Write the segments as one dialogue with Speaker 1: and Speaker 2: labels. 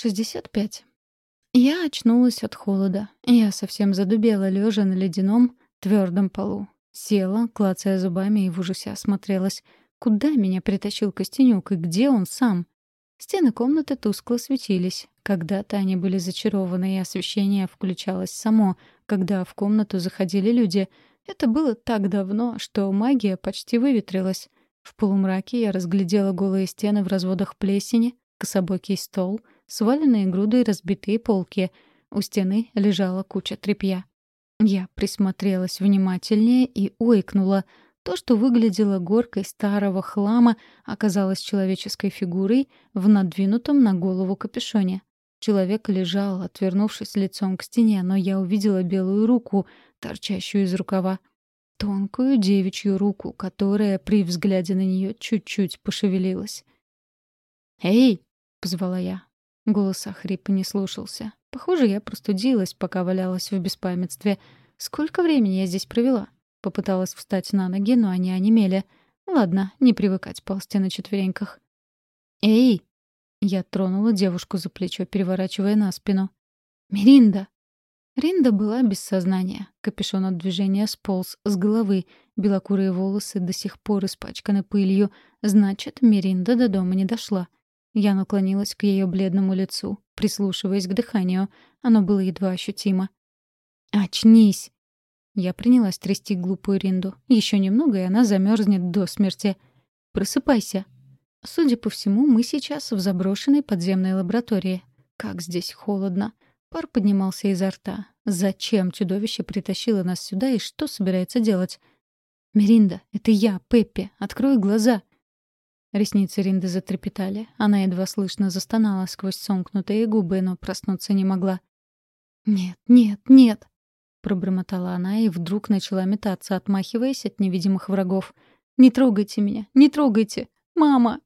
Speaker 1: 65. Я очнулась от холода. Я совсем задубела, лежа на ледяном, твердом полу. Села, клацая зубами, и в ужасе осмотрелась. Куда меня притащил Костенюк и где он сам? Стены комнаты тускло светились. Когда-то они были зачарованы, и освещение включалось само, когда в комнату заходили люди. Это было так давно, что магия почти выветрилась. В полумраке я разглядела голые стены в разводах плесени, кособокий стол, сваленные грудой разбитые полки. У стены лежала куча тряпья. Я присмотрелась внимательнее и ойкнула. То, что выглядело горкой старого хлама, оказалось человеческой фигурой в надвинутом на голову капюшоне. Человек лежал, отвернувшись лицом к стене, но я увидела белую руку, торчащую из рукава. Тонкую девичью руку, которая при взгляде на нее чуть-чуть пошевелилась. «Эй!» — позвала я. Голос Ахрипа не слушался. Похоже, я простудилась, пока валялась в беспамятстве. Сколько времени я здесь провела? Попыталась встать на ноги, но они онемели. Ладно, не привыкать ползти на четвереньках. «Эй!» Я тронула девушку за плечо, переворачивая на спину. «Меринда!» Ринда была без сознания. Капюшон от движения сполз с головы. Белокурые волосы до сих пор испачканы пылью. Значит, Меринда до дома не дошла. Я наклонилась к ее бледному лицу, прислушиваясь к дыханию. Оно было едва ощутимо. «Очнись!» Я принялась трясти глупую Ринду. Еще немного, и она замерзнет до смерти. «Просыпайся!» Судя по всему, мы сейчас в заброшенной подземной лаборатории. Как здесь холодно. Пар поднимался изо рта. Зачем чудовище притащило нас сюда и что собирается делать? «Меринда, это я, Пеппи. Открой глаза!» Ресницы Ринды затрепетали. Она едва слышно застонала сквозь сомкнутые губы, но проснуться не могла. «Нет, нет, нет!» — пробормотала она и вдруг начала метаться, отмахиваясь от невидимых врагов. «Не трогайте меня! Не трогайте! Мама!»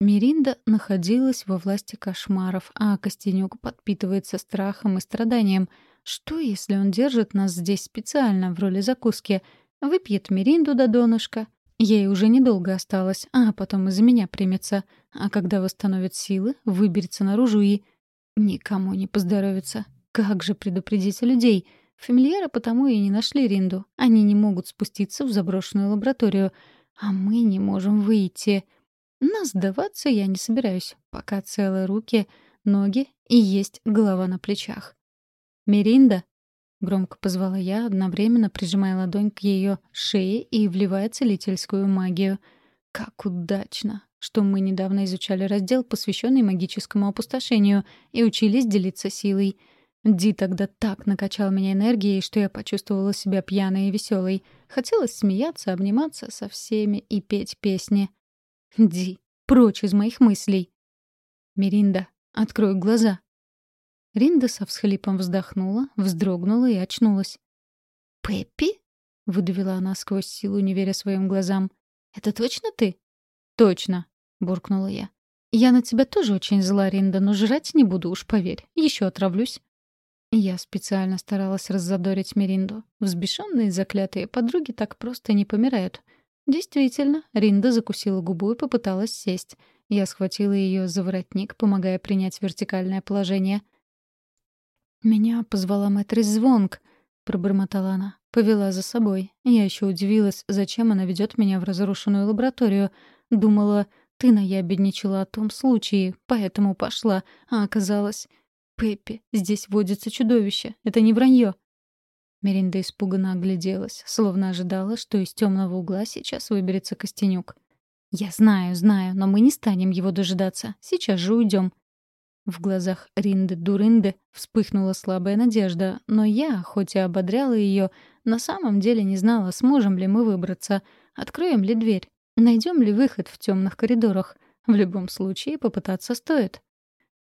Speaker 1: Миринда находилась во власти кошмаров, а Костенюк подпитывается страхом и страданием. Что, если он держит нас здесь специально в роли закуски? Выпьет Миринду до донышка. Ей уже недолго осталось, а потом из-за меня примется. А когда восстановит силы, выберется наружу и... Никому не поздоровится. Как же предупредить людей? Фамильяры потому и не нашли Ринду. Они не могут спуститься в заброшенную лабораторию. А мы не можем выйти. Но сдаваться я не собираюсь, пока целые руки, ноги и есть голова на плечах. «Меринда!» — громко позвала я, одновременно прижимая ладонь к ее шее и вливая целительскую магию. «Как удачно!» что мы недавно изучали раздел, посвященный магическому опустошению, и учились делиться силой. Ди тогда так накачал меня энергией, что я почувствовала себя пьяной и веселой. Хотелось смеяться, обниматься со всеми и петь песни. Ди, прочь из моих мыслей. Миринда, открой глаза. Ринда со всхлипом вздохнула, вздрогнула и очнулась. «Пеппи?» — выдавила она сквозь силу, не веря своим глазам. «Это точно ты?» «Точно», — буркнула я. «Я на тебя тоже очень зла, Ринда, но жрать не буду, уж поверь. Еще отравлюсь». Я специально старалась раззадорить Миринду. Взбешенные заклятые подруги так просто не помирают. Действительно, Ринда закусила губу и попыталась сесть. Я схватила ее за воротник, помогая принять вертикальное положение. «Меня позвала Мэтрис Звонг», — пробормотала она. Повела за собой. Я еще удивилась, зачем она ведет меня в разрушенную лабораторию. Думала, ты наябедничала о том случае, поэтому пошла. А оказалось... «Пеппи, здесь водится чудовище. Это не вранье. Меринда испуганно огляделась, словно ожидала, что из темного угла сейчас выберется Костенюк. «Я знаю, знаю, но мы не станем его дожидаться. Сейчас же уйдем». В глазах Ринды-Дуринды вспыхнула слабая надежда, но я, хоть и ободряла ее, на самом деле не знала, сможем ли мы выбраться, откроем ли дверь, найдем ли выход в темных коридорах. В любом случае попытаться стоит.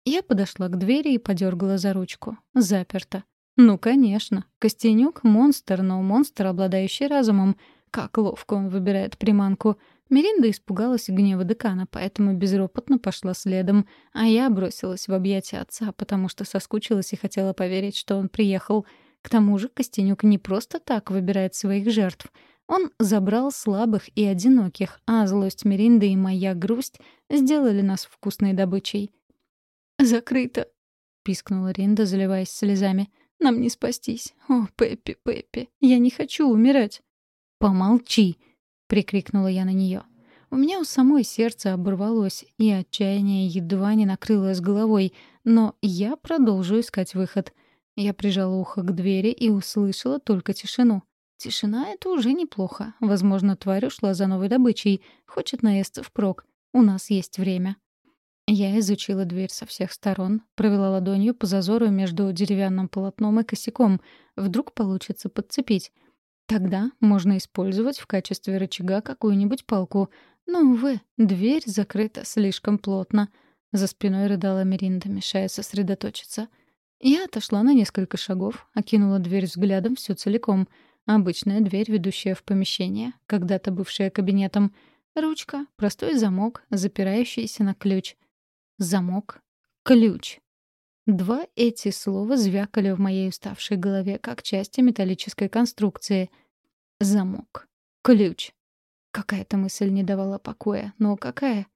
Speaker 1: Я подошла к двери и подергала за ручку. Заперто. Ну, конечно. Костенюк — монстр, но монстр, обладающий разумом. Как ловко он выбирает приманку. Меринда испугалась гнева декана, поэтому безропотно пошла следом, а я бросилась в объятия отца, потому что соскучилась и хотела поверить, что он приехал. К тому же Костенюк не просто так выбирает своих жертв. Он забрал слабых и одиноких, а злость Меринды и моя грусть сделали нас вкусной добычей. «Закрыто!» — пискнула Ринда, заливаясь слезами. «Нам не спастись. О, Пеппи, Пеппи, я не хочу умирать!» «Помолчи!» — прикрикнула я на нее. У меня у самой сердце оборвалось, и отчаяние едва не накрыло с головой, но я продолжу искать выход. Я прижала ухо к двери и услышала только тишину. Тишина — это уже неплохо. Возможно, тварь ушла за новой добычей, хочет наесться впрок. У нас есть время. Я изучила дверь со всех сторон, провела ладонью по зазору между деревянным полотном и косяком. Вдруг получится подцепить. Тогда можно использовать в качестве рычага какую-нибудь палку. Но, увы, дверь закрыта слишком плотно. За спиной рыдала Меринда, мешая сосредоточиться. Я отошла на несколько шагов, окинула дверь взглядом всю целиком. Обычная дверь, ведущая в помещение, когда-то бывшая кабинетом. Ручка, простой замок, запирающийся на ключ. Замок, ключ. Два эти слова звякали в моей уставшей голове, как части металлической конструкции. Замок. Ключ. Какая-то мысль не давала покоя. Но какая?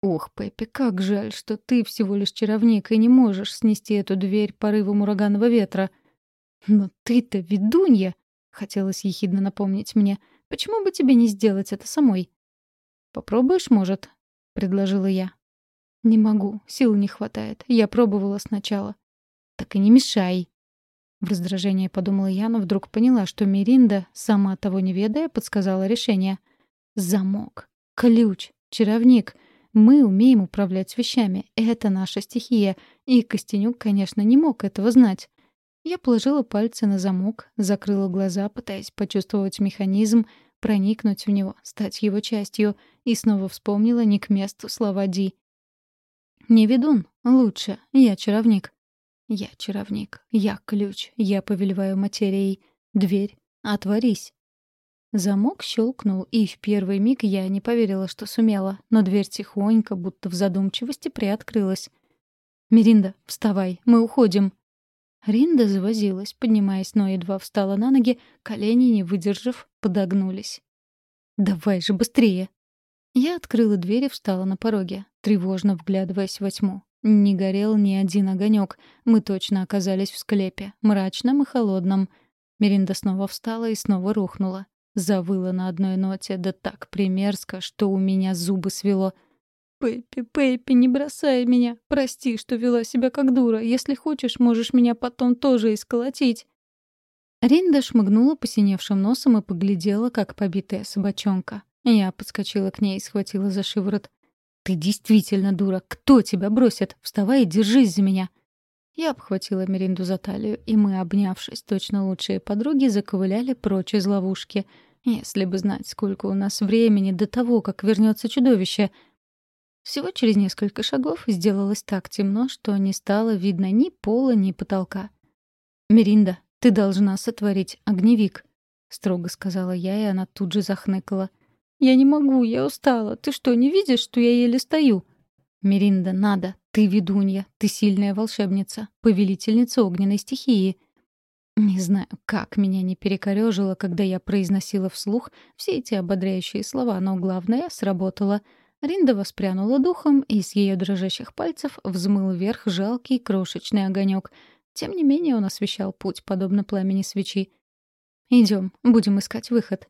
Speaker 1: Ох, Пеппи, как жаль, что ты всего лишь чаровник и не можешь снести эту дверь порывом ураганного ветра. Но ты-то ведунья, хотелось ехидно напомнить мне. Почему бы тебе не сделать это самой? Попробуешь, может, предложила я. Не могу, сил не хватает. Я пробовала сначала. Так и не мешай. В раздражении подумала я, но вдруг поняла, что Миринда, сама того не ведая, подсказала решение — Замок, ключ, чаровник. Мы умеем управлять вещами. Это наша стихия. И Костенюк, конечно, не мог этого знать. Я положила пальцы на замок, закрыла глаза, пытаясь почувствовать механизм, проникнуть в него, стать его частью, и снова вспомнила не к месту слова Ди. «Не ведун, лучше, я чаровник». «Я чаровник, я ключ, я повелеваю материей. Дверь, отворись». Замок щелкнул, и в первый миг я не поверила, что сумела, но дверь тихонько, будто в задумчивости, приоткрылась. «Меринда, вставай, мы уходим!» Ринда завозилась, поднимаясь, но едва встала на ноги, колени, не выдержав, подогнулись. «Давай же быстрее!» Я открыла дверь и встала на пороге, тревожно вглядываясь во тьму. Не горел ни один огонек. Мы точно оказались в склепе, мрачном и холодном. Меринда снова встала и снова рухнула. Завыла на одной ноте, да так примерзко, что у меня зубы свело. «Пеппи, Пеппи, не бросай меня. Прости, что вела себя как дура. Если хочешь, можешь меня потом тоже исколотить». Ринда шмыгнула посиневшим носом и поглядела, как побитая собачонка. Я подскочила к ней и схватила за шиворот. «Ты действительно дура. Кто тебя бросит? Вставай и держись за меня». Я обхватила Меринду за талию, и мы, обнявшись, точно лучшие подруги, заковыляли прочь из ловушки. Если бы знать, сколько у нас времени до того, как вернется чудовище. Всего через несколько шагов сделалось так темно, что не стало видно ни пола, ни потолка. «Меринда, ты должна сотворить огневик», — строго сказала я, и она тут же захныкала. «Я не могу, я устала. Ты что, не видишь, что я еле стою?» «Меринда, надо. Ты ведунья, ты сильная волшебница, повелительница огненной стихии». Не знаю, как меня не перекорёжило, когда я произносила вслух все эти ободряющие слова, но главное — сработало. Ринда воспрянула духом, и с ее дрожащих пальцев взмыл вверх жалкий крошечный огонек. Тем не менее он освещал путь, подобно пламени свечи. Идем, будем искать выход.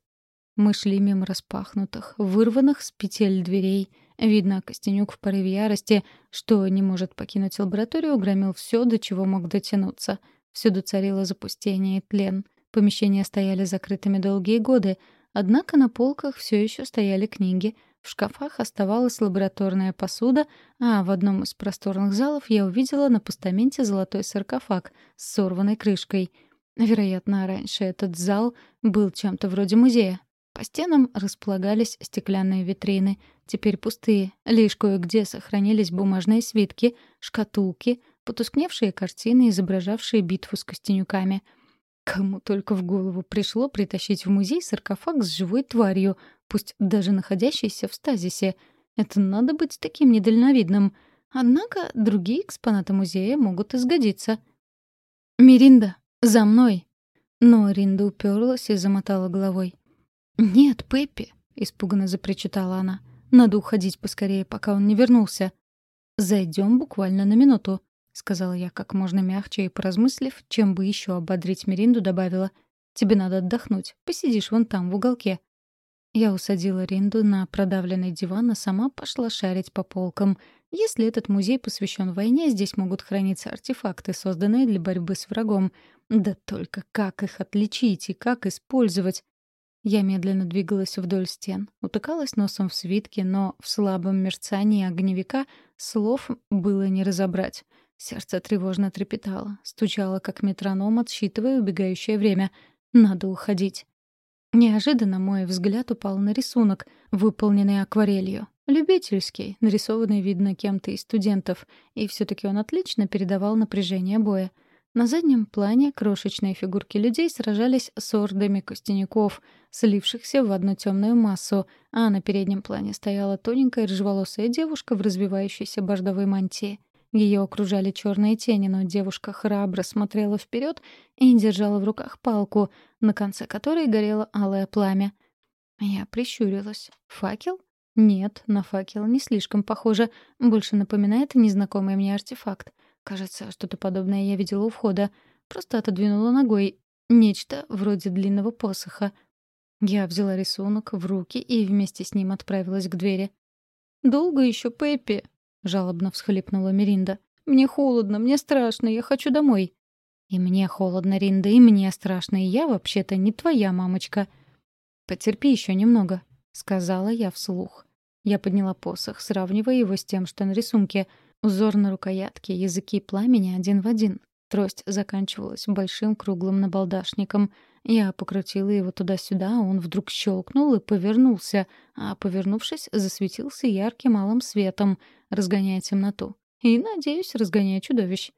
Speaker 1: Мы шли мимо распахнутых, вырванных с петель дверей — Видно, Костенюк в порыве ярости, что не может покинуть лабораторию, громил все, до чего мог дотянуться. Всюду царило запустение и тлен. Помещения стояли закрытыми долгие годы, однако на полках все еще стояли книги. В шкафах оставалась лабораторная посуда, а в одном из просторных залов я увидела на постаменте золотой саркофаг с сорванной крышкой. Вероятно, раньше этот зал был чем-то вроде музея. По стенам располагались стеклянные витрины, теперь пустые. Лишь кое-где сохранились бумажные свитки, шкатулки, потускневшие картины, изображавшие битву с костенюками. Кому только в голову пришло притащить в музей саркофаг с живой тварью, пусть даже находящейся в стазисе. Это надо быть таким недальновидным. Однако другие экспонаты музея могут изгодиться. «Миринда, за мной!» Но Ринда уперлась и замотала головой. «Нет, Пеппи», — испуганно запричитала она. «Надо уходить поскорее, пока он не вернулся». зайдем буквально на минуту», — сказала я как можно мягче и, поразмыслив, чем бы еще ободрить Меринду, добавила. «Тебе надо отдохнуть. Посидишь вон там, в уголке». Я усадила Ринду на продавленный диван, а сама пошла шарить по полкам. Если этот музей посвящен войне, здесь могут храниться артефакты, созданные для борьбы с врагом. Да только как их отличить и как использовать? Я медленно двигалась вдоль стен, утыкалась носом в свитки, но в слабом мерцании огневика слов было не разобрать. Сердце тревожно трепетало, стучало, как метроном, отсчитывая убегающее время. Надо уходить. Неожиданно мой взгляд упал на рисунок, выполненный акварелью. Любительский, нарисованный, видно, кем-то из студентов, и все таки он отлично передавал напряжение боя. На заднем плане крошечные фигурки людей сражались с ордами костяняков, слившихся в одну темную массу, а на переднем плане стояла тоненькая рыжеволосая девушка в развивающейся бордовой мантии. Ее окружали черные тени, но девушка храбро смотрела вперед и держала в руках палку, на конце которой горело алое пламя. Я прищурилась. Факел? Нет, на факел не слишком похоже. Больше напоминает незнакомый мне артефакт. Кажется, что-то подобное я видела у входа. Просто отодвинула ногой. Нечто вроде длинного посоха. Я взяла рисунок в руки и вместе с ним отправилась к двери. «Долго еще, Пеппи?» — жалобно всхлипнула Миринда. «Мне холодно, мне страшно, я хочу домой». «И мне холодно, Ринда, и мне страшно, и я вообще-то не твоя мамочка». «Потерпи еще немного», — сказала я вслух. Я подняла посох, сравнивая его с тем, что на рисунке — Узор на рукоятке, языки пламени один в один. Трость заканчивалась большим круглым набалдашником. Я покрутила его туда-сюда, он вдруг щелкнул и повернулся, а, повернувшись, засветился ярким малым светом, разгоняя темноту. И, надеюсь, разгоняя чудовищ.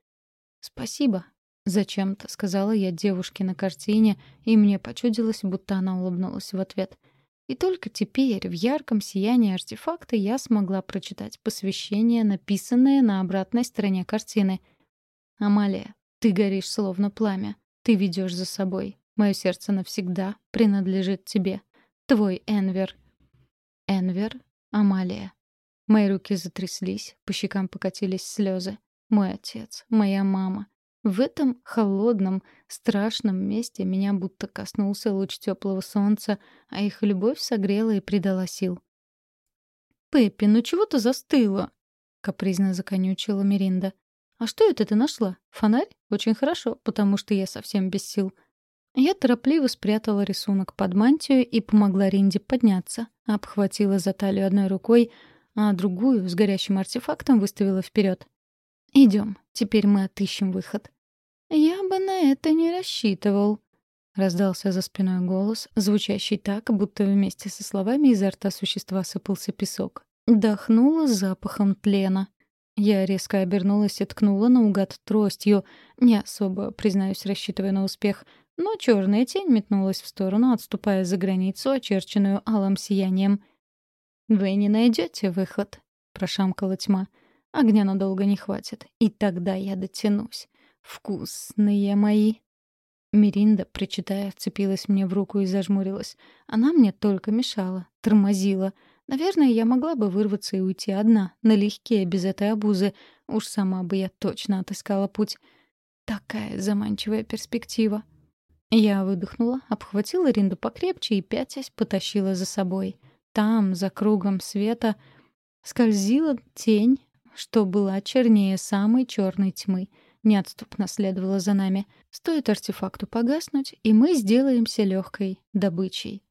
Speaker 1: «Спасибо», — зачем-то сказала я девушке на картине, и мне почудилось, будто она улыбнулась в ответ — и только теперь, в ярком сиянии артефакта, я смогла прочитать посвящение, написанное на обратной стороне картины. «Амалия, ты горишь словно пламя. Ты ведешь за собой. Мое сердце навсегда принадлежит тебе. Твой Энвер». Энвер, Амалия. Мои руки затряслись, по щекам покатились слезы. Мой отец, моя мама, в этом холодном, страшном месте меня будто коснулся луч теплого солнца, а их любовь согрела и придала сил. «Пеппи, ну чего ты застыла?» — капризно законючила Миринда. «А что это ты нашла? Фонарь? Очень хорошо, потому что я совсем без сил». Я торопливо спрятала рисунок под мантию и помогла Ринде подняться, обхватила за талию одной рукой, а другую с горящим артефактом выставила вперед. «Идем, теперь мы отыщем выход». «Я бы на это не рассчитывал», — раздался за спиной голос, звучащий так, будто вместе со словами изо рта существа сыпался песок. Дохнуло запахом тлена. Я резко обернулась и ткнула наугад тростью, не особо, признаюсь, рассчитывая на успех, но черная тень метнулась в сторону, отступая за границу, очерченную алым сиянием. «Вы не найдете выход», — прошамкала тьма. «Огня надолго не хватит, и тогда я дотянусь. «Вкусные мои!» Миринда, причитая, вцепилась мне в руку и зажмурилась. Она мне только мешала, тормозила. Наверное, я могла бы вырваться и уйти одна, налегке, без этой обузы. Уж сама бы я точно отыскала путь. Такая заманчивая перспектива. Я выдохнула, обхватила Ринду покрепче и, пятясь, потащила за собой. Там, за кругом света, скользила тень, что была чернее самой черной тьмы — неотступно следовала за нами. Стоит артефакту погаснуть, и мы сделаемся легкой добычей.